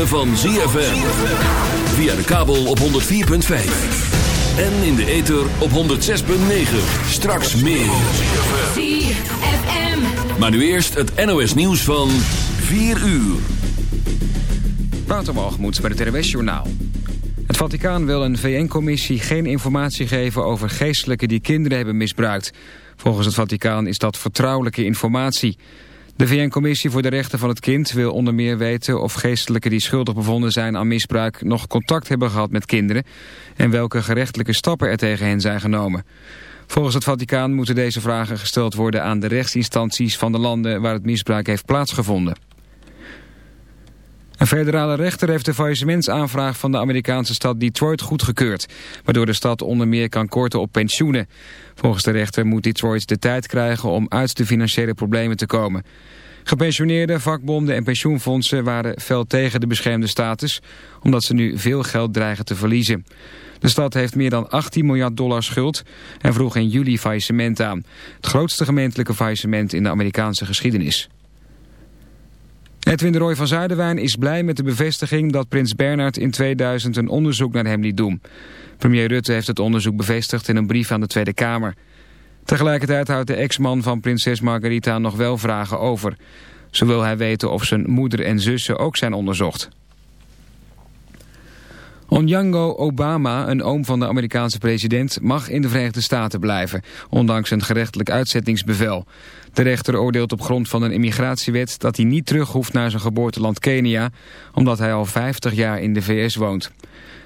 ritme van ZFM. Via de kabel op 104.5. En in de ether op 106.9. Straks meer. ZFM. Maar nu eerst het NOS nieuws van 4 uur. Waterwalgemoed bij het RWS-journaal. Het Vaticaan wil een VN-commissie geen informatie geven over geestelijken die kinderen hebben misbruikt. Volgens het Vaticaan is dat vertrouwelijke informatie. De VN-commissie voor de rechten van het kind wil onder meer weten of geestelijken die schuldig bevonden zijn aan misbruik nog contact hebben gehad met kinderen en welke gerechtelijke stappen er tegen hen zijn genomen. Volgens het Vaticaan moeten deze vragen gesteld worden aan de rechtsinstanties van de landen waar het misbruik heeft plaatsgevonden. Een federale rechter heeft de faillissementsaanvraag van de Amerikaanse stad Detroit goedgekeurd, waardoor de stad onder meer kan korten op pensioenen. Volgens de rechter moet Detroit de tijd krijgen om uit de financiële problemen te komen. Gepensioneerden, vakbonden en pensioenfondsen waren fel tegen de beschermde status, omdat ze nu veel geld dreigen te verliezen. De stad heeft meer dan 18 miljard dollar schuld en vroeg in juli faillissement aan. Het grootste gemeentelijke faillissement in de Amerikaanse geschiedenis. Edwin de Roy van Zuiderwijn is blij met de bevestiging dat prins Bernhard in 2000 een onderzoek naar hem liet doen. Premier Rutte heeft het onderzoek bevestigd in een brief aan de Tweede Kamer. Tegelijkertijd houdt de ex-man van prinses Margarita nog wel vragen over. Zo wil hij weten of zijn moeder en zussen ook zijn onderzocht. Onyango Obama, een oom van de Amerikaanse president, mag in de Verenigde Staten blijven, ondanks een gerechtelijk uitzettingsbevel. De rechter oordeelt op grond van een immigratiewet dat hij niet terug hoeft naar zijn geboorteland Kenia, omdat hij al 50 jaar in de VS woont.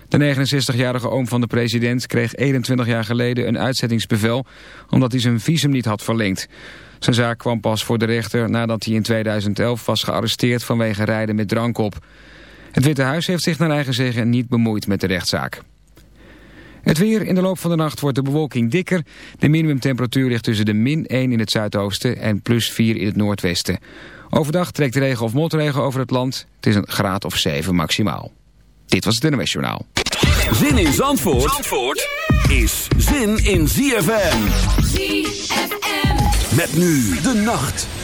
De 69-jarige oom van de president kreeg 21 jaar geleden een uitzettingsbevel omdat hij zijn visum niet had verlengd. Zijn zaak kwam pas voor de rechter nadat hij in 2011 was gearresteerd vanwege rijden met drank op. Het Witte Huis heeft zich naar eigen zeggen niet bemoeid met de rechtszaak. Het weer in de loop van de nacht wordt de bewolking dikker. De minimumtemperatuur ligt tussen de min 1 in het zuidoosten en plus 4 in het noordwesten. Overdag trekt regen of motregen over het land. Het is een graad of 7 maximaal. Dit was het NMS Journaal. Zin in Zandvoort, Zandvoort is zin in ZFM. ZFM. Met nu de nacht.